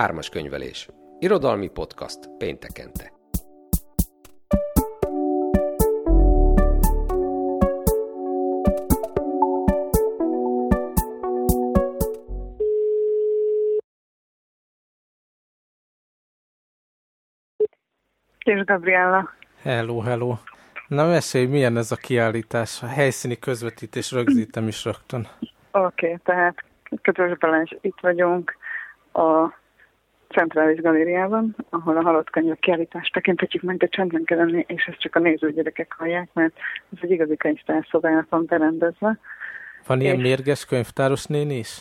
Ármas könyvelés. Irodalmi podcast péntekente. És Gabriella. Hello, hello. Na mesélj, milyen ez a kiállítás? A helyszíni közvetítés rögzítem is rögtön. Oké, okay, tehát Kötös Balázs, itt vagyunk a Centrális Galériában, ahol a halott könyvek kiállítást tekintetjük meg, de csendben kell lenni, és ezt csak a nézőgyerekek hallják, mert ez egy igazi könyvtárszobának van berendezve. Van ilyen és... mérges könyvtáros néni is?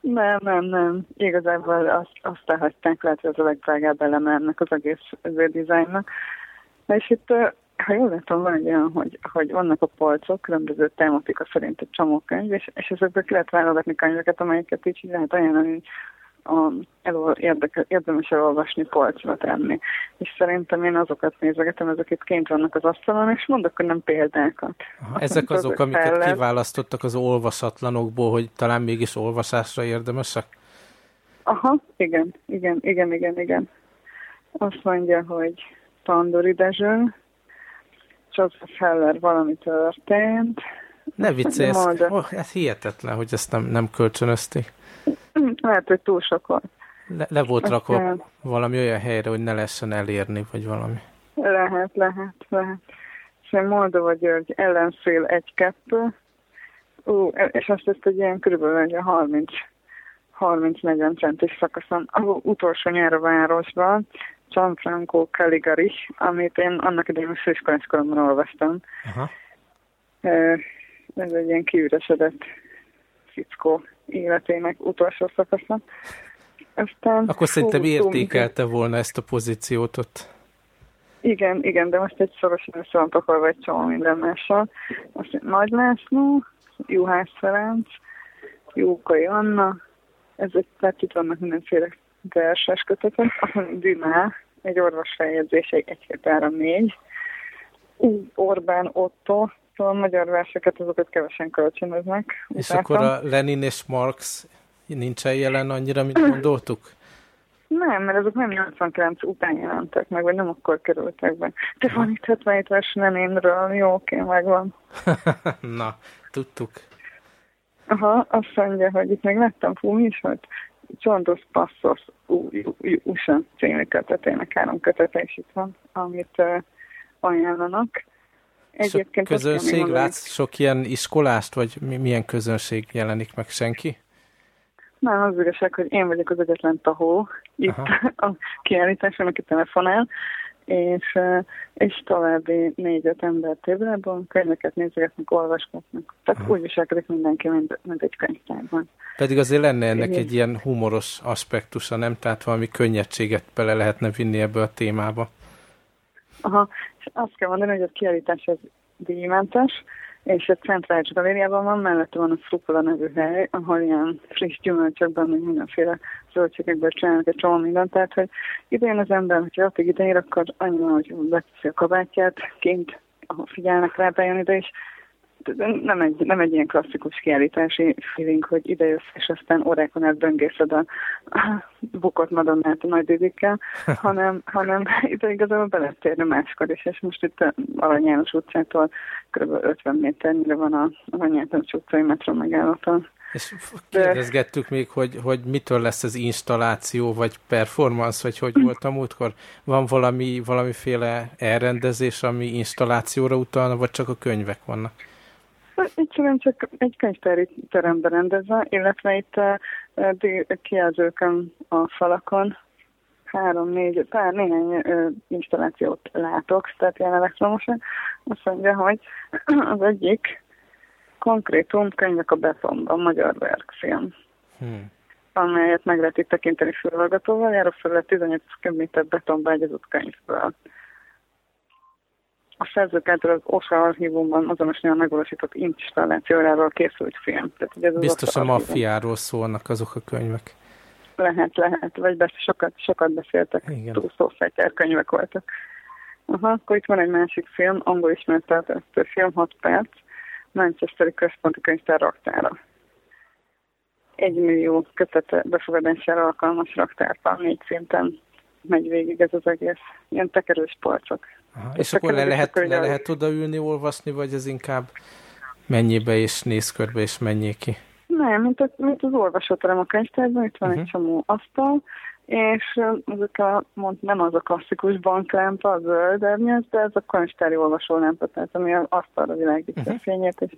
Nem, nem, nem. Igazából azt, azt elhagyták, lehet, hogy az a legdrágább eleme ennek az egész dizájnnak. És itt, ha jól látom, van egy olyan, hogy, hogy vannak a polcok, különböző tematika szerint egy csomó könyv, és, és ezekből ki lehet válogatni könyveket, amelyeket így lehet ajánlani a, elol, érdeke, érdemes elolvasni, polcra tenni. És szerintem én azokat nézegetem, ezek itt kint vannak az asztalon, és mondok, hogy nem példákat. Aha, ezek azok, azok amiket fellet. kiválasztottak az olvasatlanokból, hogy talán mégis olvasásra érdemesek? Aha, igen, igen, igen, igen, igen. Azt mondja, hogy Pandori Dezső, Joseph Heller valami történt. Ne viccelj, ez, oh, ez hihetetlen, hogy ezt nem, nem kölcsönözték. Lehet, hogy túl sok volt. Le, le volt rakva kell. valami olyan helyre, hogy ne lehessen elérni, vagy valami. Lehet, lehet, lehet. És Moldova György ellenfél egy-kettő, Ú, és azt ezt egy ilyen körülbelül egy 30 30-40 centis szakaszon, az utolsó nyár a városban, Gianfranco Caligari, amit én annak idején a főiskolás koromban olvastam. Aha. Ez egy ilyen kiüresedett fickó életének utolsó szakasza. Aztán, Akkor szerintem értékelte volna ezt a pozíciót ott. Igen, igen, de most egy szorosan össze van pakolva egy csomó minden mással. Azt Nagy László, Juhász Ferenc, Jókai Anna, ezek, tehát itt vannak mindenféle verses kötetek. Dimá, egy orvos feljegyzés, egy 1 2 3 4 Orbán Otto, a magyar verseket, azokat kevesen kölcsönöznek. És akkor a Lenin és Marx nincsen jelen annyira, mint gondoltuk? Nem, mert azok nem 89 után jelentek meg, vagy nem akkor kerültek be. De van itt 77 vers Leninről, jó, oké, megvan. Na, tudtuk. Aha, azt mondja, hogy itt még lettem, fú, mi is volt? Dos Passos USA című kötetének három kötete is itt van, amit uh, ajánlanak. Egyébként sok közönség, látsz sok ilyen iskolást, vagy milyen közönség jelenik meg? Senki? Nem, az igazság, hogy én vagyok az egyetlen tahó itt Aha. a kiállításon, aki telefonál, és, és további négy-öt ember tévában könyveket nézegetnek, olvasgatnak. Tehát Aha. úgy viselkedik mindenki, mint, mint egy könyvtárban. Pedig azért lenne ennek egy ilyen humoros aspektusa, nem? Tehát valami könnyedséget bele lehetne vinni ebbe a témába. Aha, azt kell mondani, hogy a kiállítás az díjmentes, és a Centrális Galériában van, mellette van a Frukola nevű hely, ahol ilyen friss gyümölcsökben, meg mindenféle zöldségekből csinálnak egy csomó mindent, tehát hogy idején az ember, hogyha addig idején, akkor annyi, hogy beteszi a kabátját, kint, ahol figyelnek rá, bejön ide, és nem egy, nem egy ilyen klasszikus kiállítási feeling, hogy ide jössz, és aztán órákon át böngészed a, a bukott madonnát a nagy didikkel, hanem, hanem ide igazából be lehet térni máskor is, és most itt Arany János utcától kb. 50 méternyire van a Arany János utcai metro megállata. És kérdezgettük még, hogy, hogy mitől lesz ez installáció, vagy performance, vagy hogy volt a múltkor? Van valami, valamiféle elrendezés, ami installációra utalna, vagy csak a könyvek vannak? Egyszerűen csak egy könyvtári teremben rendezve, illetve itt a kijelzőkön a falakon három, négy, pár néhány ö, installációt látok, tehát ilyen elektromosan. Azt mondja, hogy az egyik konkrétum könyvek a betonban, magyar verkfilm. Hmm amelyet meg lehet itt tekinteni fülhallgatóval, jár a felület 18 méter betonba egyezott könyvből a szerzők által az OSA archívumban azonosan megvalósított installációjáról készült film. Tehát, ugye ez Biztos a maffiáról szólnak azok a könyvek. Lehet, lehet, vagy beszél, sokat, sokat beszéltek, Igen. túl szófejter könyvek voltak. Aha, akkor itt van egy másik film, angol ismertető film, 6 perc, Manchesteri Központi Könyvtár raktára. egy millió kötet befogadására alkalmas raktárban négy szinten megy végig ez az egész. Ilyen tekerős polcok. Aha, és, és akkor le lehet, le lehet odaülni, olvasni, vagy ez inkább mennyibe és néz körbe, és mennyi ki? Nem, mint, a, mint az olvasóterem a könyvtárban, itt van uh-huh. egy mhm. csomó asztal, és ezek a, mond, nem az a klasszikus banklámpa, a zöld ernyőz, de ez a könyvtári olvasólámpa, tehát ami az asztalra világítja uh-huh. a fényét, és,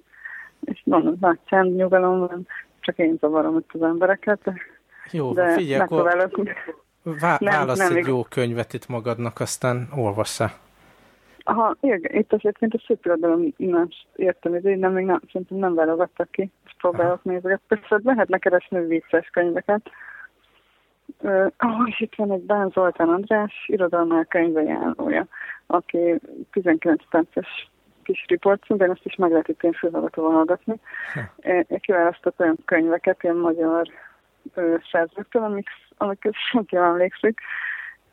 és mondom, nagy csend, nyugalom van, csak én zavarom itt az embereket. Jó, de figyelj, akkor vá- válasz nem, egy nem, jó könyvet itt magadnak, aztán olvassa. Igen, itt azért mint a szép irodalom nem értem, hogy nem, még nem, szerintem nem válogattak ki, és próbálok nézni. Persze lehetne keresni vicces könyveket. Uh, oh, és itt van egy Bán Zoltán András, irodalmál könyvejárója, aki 19 perces kis riport, de ezt is meg lehet itt én fülhallgatóval hallgatni. Hm. Kiválasztott olyan könyveket, ilyen magyar szerzőktől, amik, amiket senki nem emlékszik,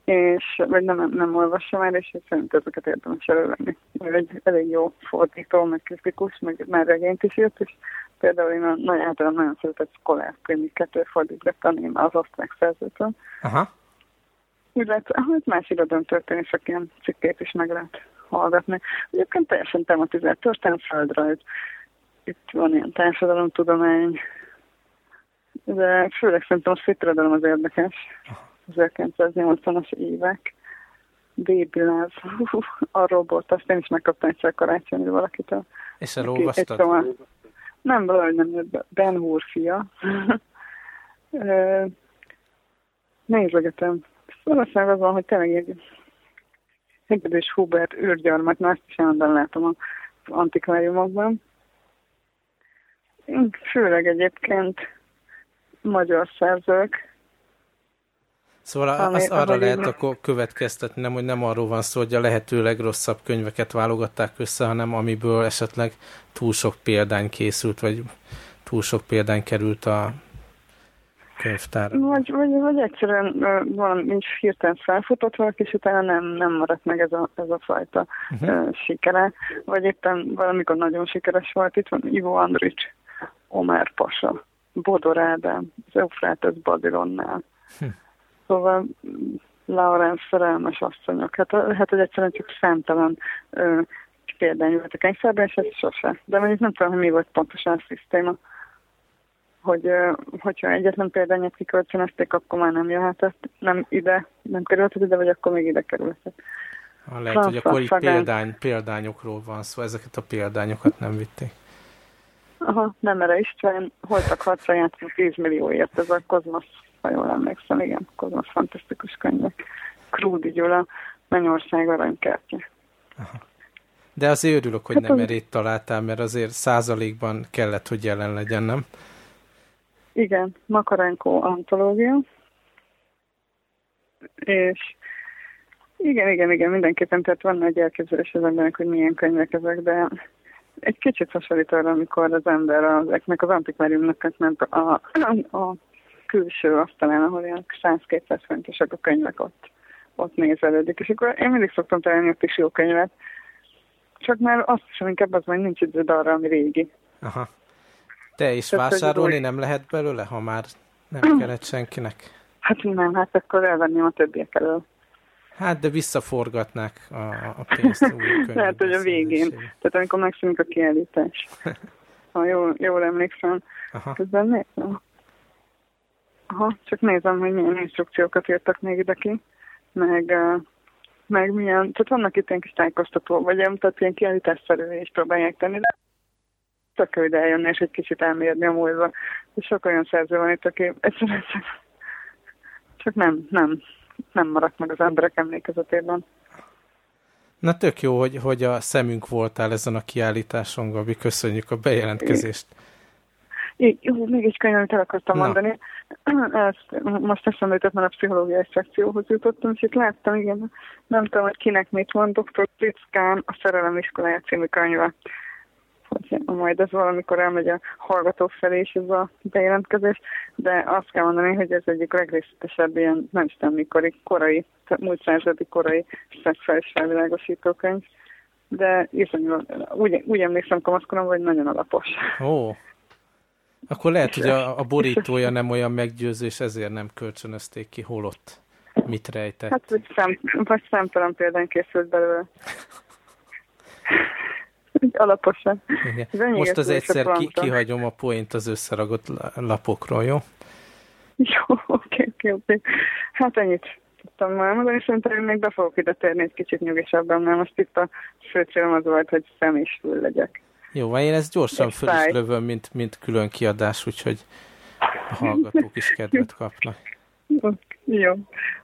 és vagy nem, nem olvasom el, és szerint ezeket érdemes elővenni. Mert egy elég jó fordító, meg kritikus, meg már regényt is írt, és például én a, nagy, általán nagyon szeretett Skolár kettő fordítgattam én az osztrák szerzőtől. Aha. Illetve, hát más irodalom történések ilyen cikkét is meg lehet hallgatni. Egyébként teljesen tematizált történet, földrajz. Itt van ilyen társadalomtudomány, de főleg szerintem a szépirodalom az érdekes. 1980-as évek. Baby Love, a robot, azt én is megkaptam egyszer karácsonyra valakitől. És elolvastad? Szóval, nem, valahogy nem jött Ben Hur fia. Nézlegetem. Valószínűleg az van, hogy tényleg egy Hegedűs Hubert űrgyarmat, mert azt is állandóan látom az antikváriumokban. Főleg egyébként magyar szerzők. Szóval ami, az arra lehet én... akkor következtetni, nem, hogy nem arról van szó, hogy a lehető legrosszabb könyveket válogatták össze, hanem amiből esetleg túl sok példány készült, vagy túl sok példány került a könyvtár. Vagy, vagy, vagy egyszerűen valami is hirtelen felfutott valaki, és utána nem, nem maradt meg ez a, ez a fajta uh-huh. uh, sikere. Vagy éppen valamikor nagyon sikeres volt, itt van Ivo Andrics, Omer Pasa, Bodor Ádám, az Eufrátesz Babilonnál. Hm. Szóval Laurence szerelmes asszonyok. Hát, hát ez egyszerűen csak számtalan uh, példány volt a könyvszerben, és ez sose. De mondjuk nem tudom, hogy mi volt pontosan a szisztéma hogy hogyha egyetlen példányát kikölcsönözték, akkor már nem jöhetett, nem ide, nem kerülhet ide, vagy akkor még ide kerülhet. Ha lehet, Franz, hogy akkor itt példány, példányokról van szó, ezeket a példányokat nem vitték. Aha, nem erre István, holtak harcra játszunk 10 millióért, ez a Kozmosz, ha jól emlékszem, igen, Kozmosz fantasztikus könyvek. Krúdi Gyula, Mennyország aranykertje. Aha. De azért örülök, hogy hát nem az... erét találtál, mert azért százalékban kellett, hogy jelen legyen, nem? Igen, Makarenko antológia. És igen, igen, igen, mindenképpen, tehát van egy elképzelés az embernek, hogy milyen könyvek ezek, de egy kicsit hasonlít arra, amikor az ember ezeknek az antikváriumnak a, a, a külső asztalán, ahol ilyen 100-200 fontosak a könyvek ott, ott nézelődik. És akkor én mindig szoktam találni ott is jó könyvet, csak már azt sem inkább az, hogy nincs időd arra, ami régi. Aha. Te is Tehát, vásárolni nem lehet belőle, ha már nem kellett senkinek? Hát nem, hát akkor elvenném a többiek elől. Hát, de visszaforgatnák a, a pénzt Lehet, hogy a végén. Tehát amikor megszűnik a kiállítás. Ha jól, jól emlékszem. Aha. Közben nézem. Aha, csak nézem, hogy milyen instrukciókat írtak még ide ki. Meg, meg milyen, tehát vannak itt ilyen kis tájékoztató, vagy tehát ilyen kiállításszerű is próbálják tenni, de tök ide eljönni, és egy kicsit elmérni a múlva. És sok olyan szerző van itt, aki egyszerűen csak, csak nem, nem, nem maradt meg az emberek emlékezetében. Na tök jó, hogy, hogy a szemünk voltál ezen a kiállításon, Gabi, köszönjük a bejelentkezést. É, jó, még egy könyv, amit el akartam Na. mondani. Ezt, most eszembe jutott, mert a pszichológiai szekcióhoz jutottam, és itt láttam, igen, nem tudom, hogy kinek mit mond, dr. Prickán a Szerelem iskolája című könyve hogy majd ez valamikor elmegy a hallgatók felé is ez a bejelentkezés, de azt kell mondani, hogy ez egyik legrészletesebb ilyen, nem is tudom mikori, korai, múlt századi korai szexuális felvilágosító könyv, de iszonyú, úgy, úgy emlékszem kamaszkorom, hogy nagyon alapos. Ó, Akkor lehet, hogy a, a borítója nem olyan meggyőző, és ezért nem kölcsönözték ki, holott mit rejtett. Hát, vagy, szem, vagy szemtelen példán készült belőle. Alaposan. Igen. Most az egyszer ki, kihagyom a point az összeragott lapokról, jó? Jó, oké, oké, oké. Hát ennyit tudtam már mondani, és szerintem még be fogok ide térni egy kicsit nyugisabban, mert most itt a fő célom az volt, hogy szem is legyek. Jó, van én ezt gyorsan föl is lövöm, mint, mint külön kiadás, úgyhogy a hallgatók is kedvet kapnak. Jó,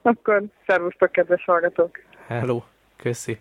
akkor szervusztok, kedves hallgatók! Hello, köszi!